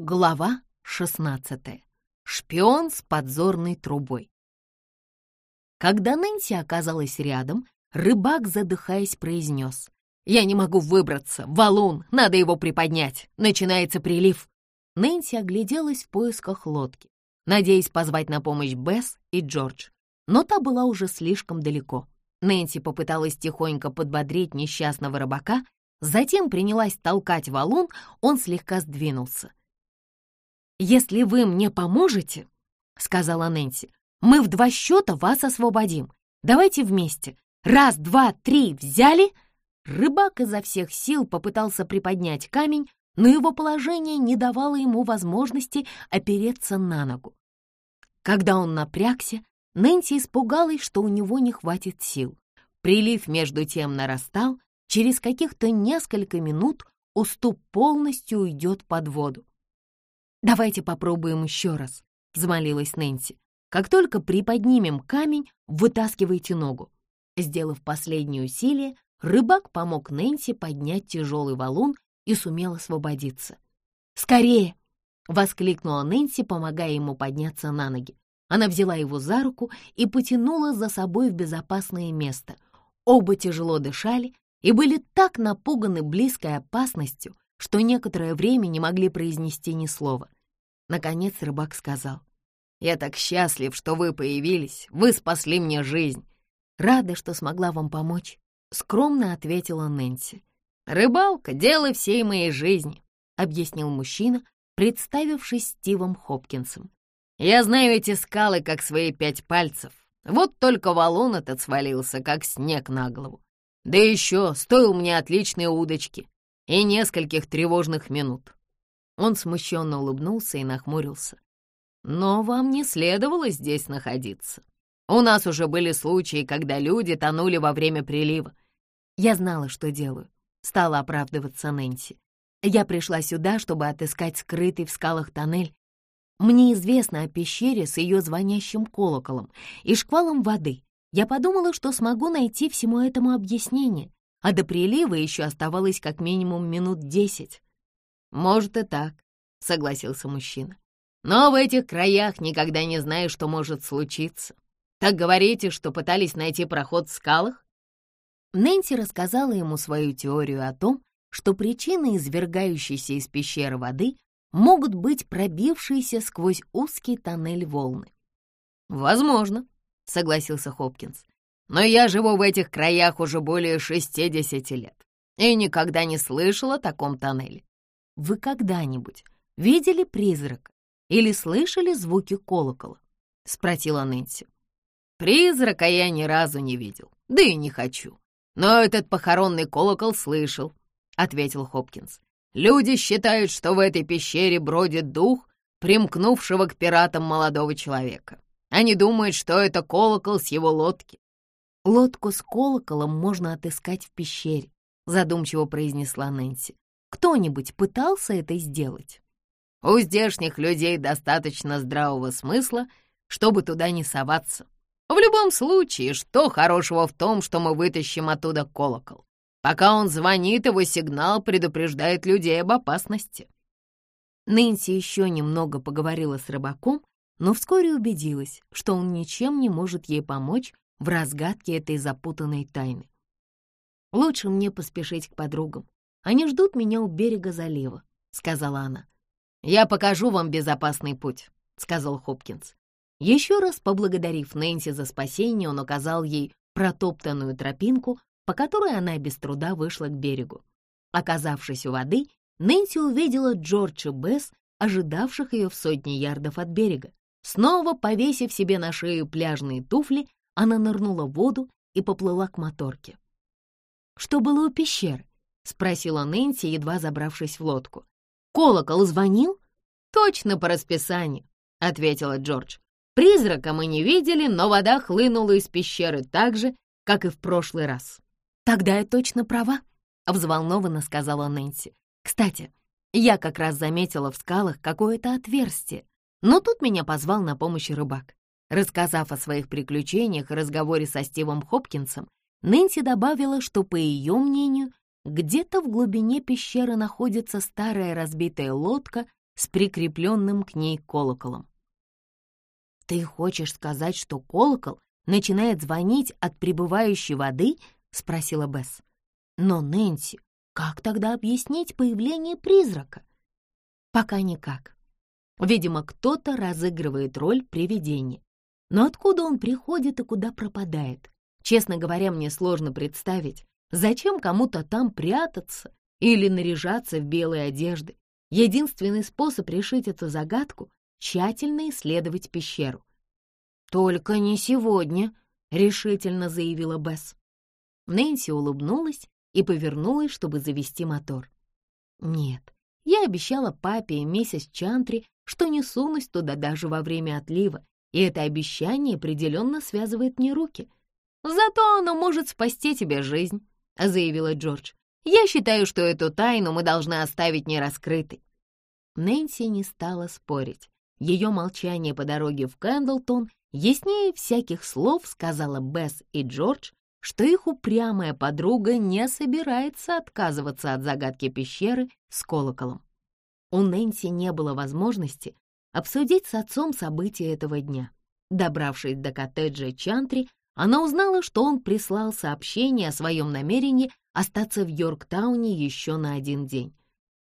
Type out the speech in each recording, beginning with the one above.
Глава 16. Шпион с подзорной трубой. Когда Нэнси оказалась рядом, рыбак, задыхаясь, произнес. «Я не могу выбраться! Валун! Надо его приподнять! Начинается прилив!» Нэнси огляделась в поисках лодки, надеясь позвать на помощь Бесс и Джордж. Но та была уже слишком далеко. Нэнси попыталась тихонько подбодрить несчастного рыбака, затем принялась толкать валун, он слегка сдвинулся. «Если вы мне поможете, — сказала Нэнси, — мы в два счета вас освободим. Давайте вместе. Раз, два, три, взяли!» Рыбак изо всех сил попытался приподнять камень, но его положение не давало ему возможности опереться на ногу. Когда он напрягся, Нэнси испугалась, что у него не хватит сил. Прилив между тем нарастал, через каких-то несколько минут уступ полностью уйдет под воду. «Давайте попробуем еще раз», — взмолилась Нэнси. «Как только приподнимем камень, вытаскивайте ногу». Сделав последнее усилие, рыбак помог Нэнси поднять тяжелый валун и сумел освободиться. «Скорее!» — воскликнула Нэнси, помогая ему подняться на ноги. Она взяла его за руку и потянула за собой в безопасное место. Оба тяжело дышали и были так напуганы близкой опасностью, что некоторое время не могли произнести ни слова. Наконец рыбак сказал, «Я так счастлив, что вы появились, вы спасли мне жизнь. Рада, что смогла вам помочь», — скромно ответила Нэнси. «Рыбалка — дело всей моей жизни», — объяснил мужчина, представившись Стивом Хопкинсом. «Я знаю эти скалы как свои пять пальцев. Вот только валун этот свалился, как снег на голову. Да еще стоил мне отличной удочки и нескольких тревожных минут. Он смущенно улыбнулся и нахмурился. «Но вам не следовало здесь находиться. У нас уже были случаи, когда люди тонули во время прилива. Я знала, что делаю», — стала оправдываться Нэнси. «Я пришла сюда, чтобы отыскать скрытый в скалах тоннель. Мне известно о пещере с ее звонящим колоколом и шквалом воды. Я подумала, что смогу найти всему этому объяснение, а до прилива еще оставалось как минимум минут десять. «Может и так», — согласился мужчина. «Но в этих краях никогда не знаешь, что может случиться. Так говорите, что пытались найти проход в скалах?» Нэнси рассказала ему свою теорию о том, что причиной извергающейся из пещеры воды могут быть пробившиеся сквозь узкий тоннель волны. «Возможно», — согласился Хопкинс. Но я живу в этих краях уже более 60 лет и никогда не слышал о таком тоннеле. Вы когда-нибудь видели призрака или слышали звуки колокола? Спросила Нэнси. Призрака я ни разу не видел, да и не хочу. Но этот похоронный колокол слышал, ответил Хопкинс. Люди считают, что в этой пещере бродит дух, примкнувшего к пиратам молодого человека. Они думают, что это колокол с его лодки. «Лодку с колоколом можно отыскать в пещере», — задумчиво произнесла Нэнси. «Кто-нибудь пытался это сделать?» «У здешних людей достаточно здравого смысла, чтобы туда не соваться. В любом случае, что хорошего в том, что мы вытащим оттуда колокол? Пока он звонит, его сигнал предупреждает людей об опасности». Нэнси еще немного поговорила с рыбаком, но вскоре убедилась, что он ничем не может ей помочь в разгадке этой запутанной тайны. «Лучше мне поспешить к подругам. Они ждут меня у берега залива», — сказала она. «Я покажу вам безопасный путь», — сказал Хопкинс. Еще раз поблагодарив Нэнси за спасение, он указал ей протоптанную тропинку, по которой она без труда вышла к берегу. Оказавшись у воды, Нэнси увидела Джордж и Бесс, ожидавших ее в сотне ярдов от берега. Снова повесив себе на шею пляжные туфли, она нырнула в воду и поплыла к моторке. «Что было у пещеры?» — спросила Нэнси, едва забравшись в лодку. «Колокол звонил?» «Точно по расписанию», — ответила Джордж. «Призрака мы не видели, но вода хлынула из пещеры так же, как и в прошлый раз». «Тогда я точно права», — взволнованно сказала Нэнси. «Кстати, я как раз заметила в скалах какое-то отверстие, но тут меня позвал на помощь рыбак. Рассказав о своих приключениях и разговоре со Стивом Хопкинсом, Нэнси добавила, что, по ее мнению, где-то в глубине пещеры находится старая разбитая лодка с прикрепленным к ней колоколом. «Ты хочешь сказать, что колокол начинает звонить от прибывающей воды?» — спросила Бесс. «Но, Нэнси, как тогда объяснить появление призрака?» «Пока никак. Видимо, кто-то разыгрывает роль привидения. Но откуда он приходит и куда пропадает? Честно говоря, мне сложно представить, зачем кому-то там прятаться или наряжаться в белые одежды. Единственный способ решить эту загадку — тщательно исследовать пещеру. «Только не сегодня», — решительно заявила Бесс. Нэнси улыбнулась и повернулась, чтобы завести мотор. «Нет, я обещала папе и миссис Чантри, что не сунусь туда даже во время отлива, и это обещание определенно связывает мне руки. Зато оно может спасти тебе жизнь», — заявила Джордж. Я считаю, что эту тайну мы должны оставить нераскрытой». Нэнси не стала спорить. Ее молчание по дороге в Кэндлтон яснее всяких слов сказала Бесс и Джордж, что их упрямая подруга не собирается отказываться от загадки пещеры с колоколом. У Нэнси не было возможности обсудить с отцом события этого дня. Добравшись до коттеджа Чантри, она узнала, что он прислал сообщение о своем намерении остаться в Йорктауне еще на один день.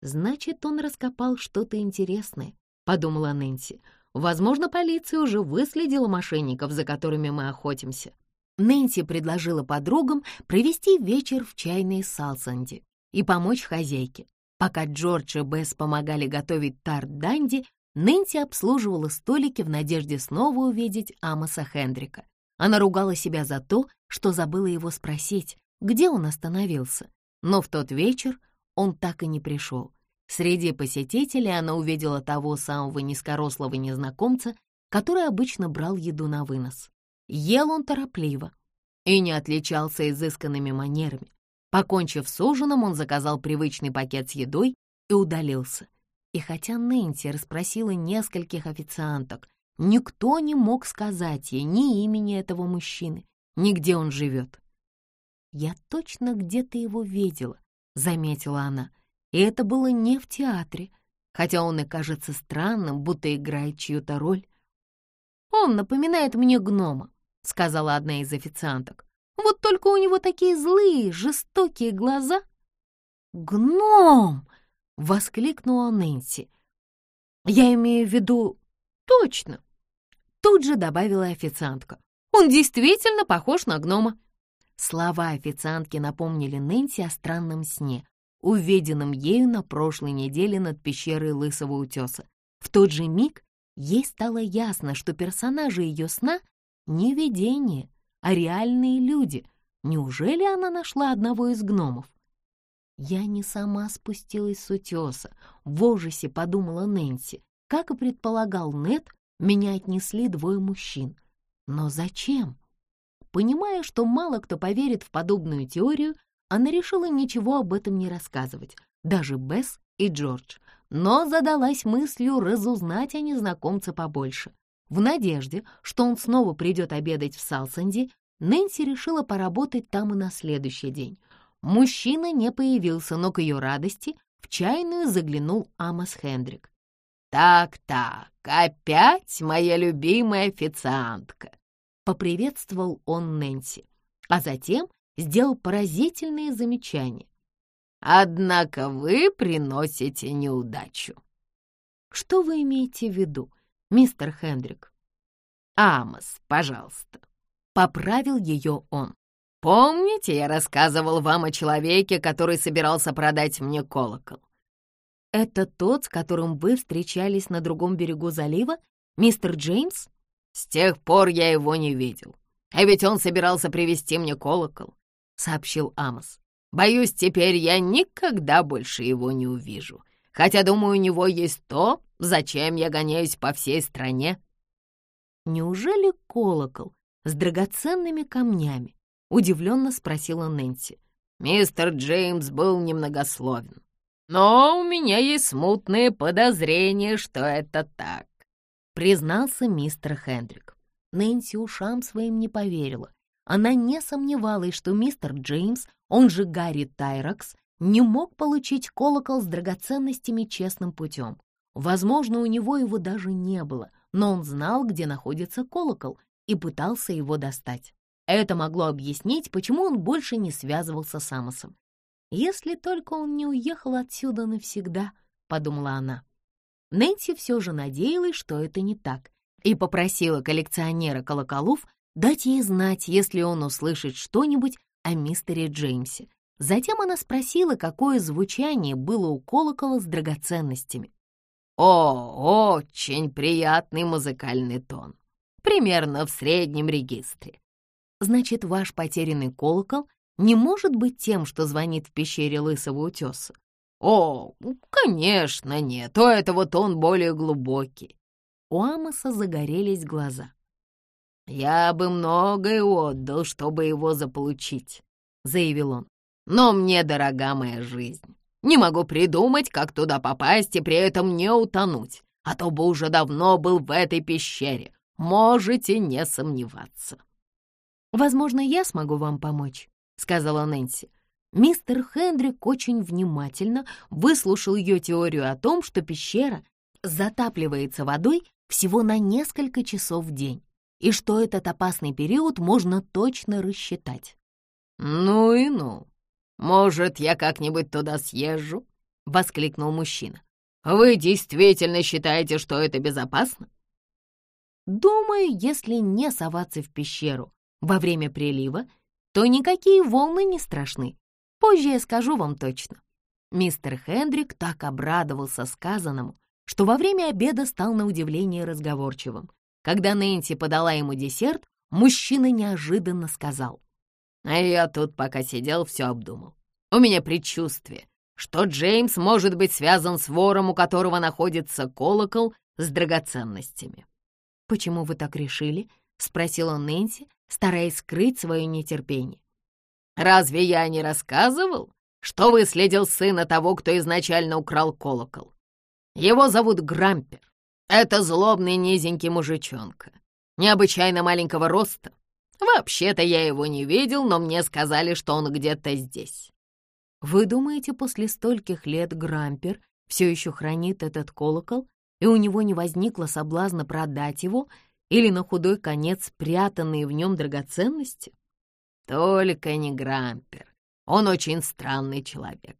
«Значит, он раскопал что-то интересное», — подумала Нэнси. «Возможно, полиция уже выследила мошенников, за которыми мы охотимся». Нэнси предложила подругам провести вечер в чайной Салсанде и помочь хозяйке. Пока Джордж и Бесс помогали готовить тарт Данди, Нэнси обслуживала столики в надежде снова увидеть Амоса Хендрика. Она ругала себя за то, что забыла его спросить, где он остановился, но в тот вечер он так и не пришел. Среди посетителей она увидела того самого низкорослого незнакомца, который обычно брал еду на вынос. Ел он торопливо и не отличался изысканными манерами. Покончив с ужином, он заказал привычный пакет с едой и удалился. И хотя Нэнси расспросила нескольких официанток, никто не мог сказать ей ни имени этого мужчины, ни где он живет. «Я точно где-то его видела», — заметила она. «И это было не в театре, хотя он и кажется странным, будто играет чью-то роль». «Он напоминает мне гнома», — сказала одна из официанток. «Вот только у него такие злые, жестокие глаза». «Гном!» — воскликнула Нэнси. «Я имею в виду... точно!» Тут же добавила официантка. «Он действительно похож на гнома. Слова официантки напомнили Нэнси о странном сне, увиденном ею на прошлой неделе над пещерой Лысого утеса. В тот же миг ей стало ясно, что персонажи ее сна — не видение, а реальные люди. Неужели она нашла одного из гномов? «Я не сама спустилась с утеса», — в ужасе подумала Нэнси. Как и предполагал Нед, меня отнесли двое мужчин. Но зачем? Понимая, что мало кто поверит в подобную теорию, она решила ничего об этом не рассказывать, даже Бесс и Джордж, но задалась мыслью разузнать о незнакомце побольше. В надежде, что он снова придет обедать в Салсанде, Нэнси решила поработать там и на следующий день. Мужчина не появился, но к ее радости в чайную заглянул Амос Хендрик. «Так-так, опять моя любимая официантка!» Поприветствовал он Нэнси, а затем сделал поразительные замечания. «Однако вы приносите неудачу». «Что вы имеете в виду, мистер Хендрик?» «Амос, пожалуйста», — поправил ее он. «Помните, я рассказывал вам о человеке, который собирался продать мне колокол?» «Это тот, с которым вы встречались на другом берегу залива, мистер Джеймс?» С тех пор я его не видел. А ведь он собирался привезти мне колокол, — сообщил Амос. Боюсь, теперь я никогда больше его не увижу. Хотя, думаю, у него есть то, зачем я гоняюсь по всей стране. Неужели колокол с драгоценными камнями? Удивленно спросила Нэнси. Мистер Джеймс был немногословен. Но у меня есть смутные подозрения, что это так признался мистер Хендрик. Нэнси ушам своим не поверила. Она не сомневалась, что мистер Джеймс, он же Гарри Тайракс, не мог получить колокол с драгоценностями честным путем. Возможно, у него его даже не было, но он знал, где находится колокол, и пытался его достать. Это могло объяснить, почему он больше не связывался с Амосом. «Если только он не уехал отсюда навсегда», — подумала она. Нэнси все же надеялась, что это не так, и попросила коллекционера колоколов дать ей знать, если он услышит что-нибудь о мистере Джеймсе. Затем она спросила, какое звучание было у колокола с драгоценностями. «О, очень приятный музыкальный тон. Примерно в среднем регистре. Значит, ваш потерянный колокол не может быть тем, что звонит в пещере Лысого Утеса? О, конечно, нет, у этого тон более глубокий. У Амоса загорелись глаза. «Я бы многое отдал, чтобы его заполучить», — заявил он. «Но мне дорога моя жизнь. Не могу придумать, как туда попасть и при этом не утонуть, а то бы уже давно был в этой пещере. Можете не сомневаться». «Возможно, я смогу вам помочь», — сказала Нэнси. Мистер Хендрик очень внимательно выслушал ее теорию о том, что пещера затапливается водой всего на несколько часов в день и что этот опасный период можно точно рассчитать. «Ну и ну! Может, я как-нибудь туда съезжу?» — воскликнул мужчина. «Вы действительно считаете, что это безопасно?» «Думаю, если не соваться в пещеру во время прилива, то никакие волны не страшны. Позже я скажу вам точно». Мистер Хендрик так обрадовался сказанному, что во время обеда стал на удивление разговорчивым. Когда Нэнси подала ему десерт, мужчина неожиданно сказал. «А я тут пока сидел, все обдумал. У меня предчувствие, что Джеймс может быть связан с вором, у которого находится колокол с драгоценностями». «Почему вы так решили?» — спросила Нэнси, стараясь скрыть свое нетерпение. «Разве я не рассказывал, что выследил сына того, кто изначально украл колокол? Его зовут Грампер. Это злобный низенький мужичонка, необычайно маленького роста. Вообще-то я его не видел, но мне сказали, что он где-то здесь. Вы думаете, после стольких лет Грампер все еще хранит этот колокол, и у него не возникло соблазна продать его или на худой конец спрятанные в нем драгоценности? Только не Грампер. Он очень странный человек.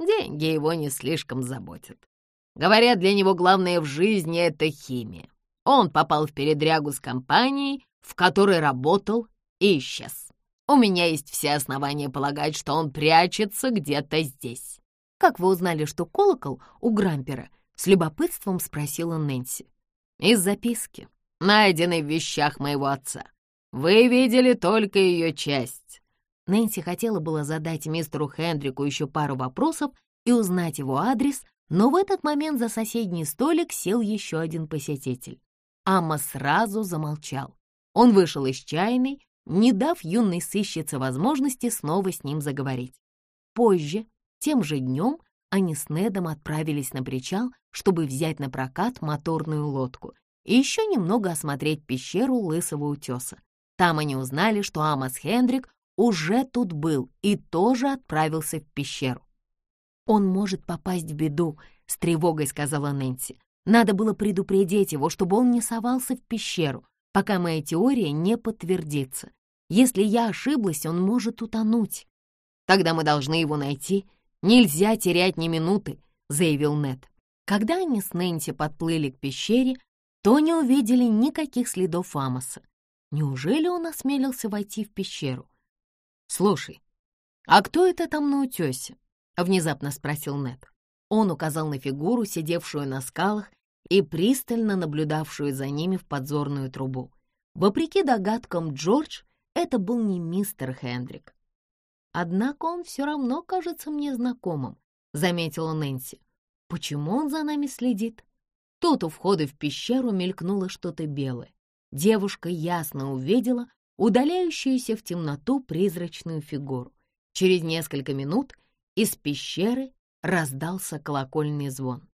Деньги его не слишком заботят. Говорят, для него главное в жизни — это химия. Он попал в передрягу с компанией, в которой работал, и исчез. У меня есть все основания полагать, что он прячется где-то здесь. «Как вы узнали, что колокол у Грампера?» — с любопытством спросила Нэнси. «Из записки, найденной в вещах моего отца. Вы видели только ее часть». Нэнси хотела было задать мистеру Хендрику еще пару вопросов и узнать его адрес, но в этот момент за соседний столик сел еще один посетитель. Амма сразу замолчал. Он вышел из чайной, не дав юной сыщице возможности снова с ним заговорить. Позже, тем же днем, они с Недом отправились на причал, чтобы взять на прокат моторную лодку и еще немного осмотреть пещеру Лысого утеса. Там они узнали, что Амос Хендрик уже тут был и тоже отправился в пещеру. «Он может попасть в беду», — с тревогой сказала Нэнси. «Надо было предупредить его, чтобы он не совался в пещеру, пока моя теория не подтвердится. Если я ошиблась, он может утонуть. Тогда мы должны его найти. Нельзя терять ни минуты», — заявил Нед. Когда они с Нэнси подплыли к пещере, то не увидели никаких следов Амоса. Неужели он осмелился войти в пещеру? «Слушай, а кто это там на утесе?» — внезапно спросил Нед. Он указал на фигуру, сидевшую на скалах и пристально наблюдавшую за ними в подзорную трубу. Вопреки догадкам Джордж, это был не мистер Хендрик. «Однако он все равно кажется мне знакомым», — заметила Нэнси. «Почему он за нами следит?» Тут у входа в пещеру мелькнуло что-то белое. Девушка ясно увидела удаляющуюся в темноту призрачную фигуру. Через несколько минут из пещеры раздался колокольный звон.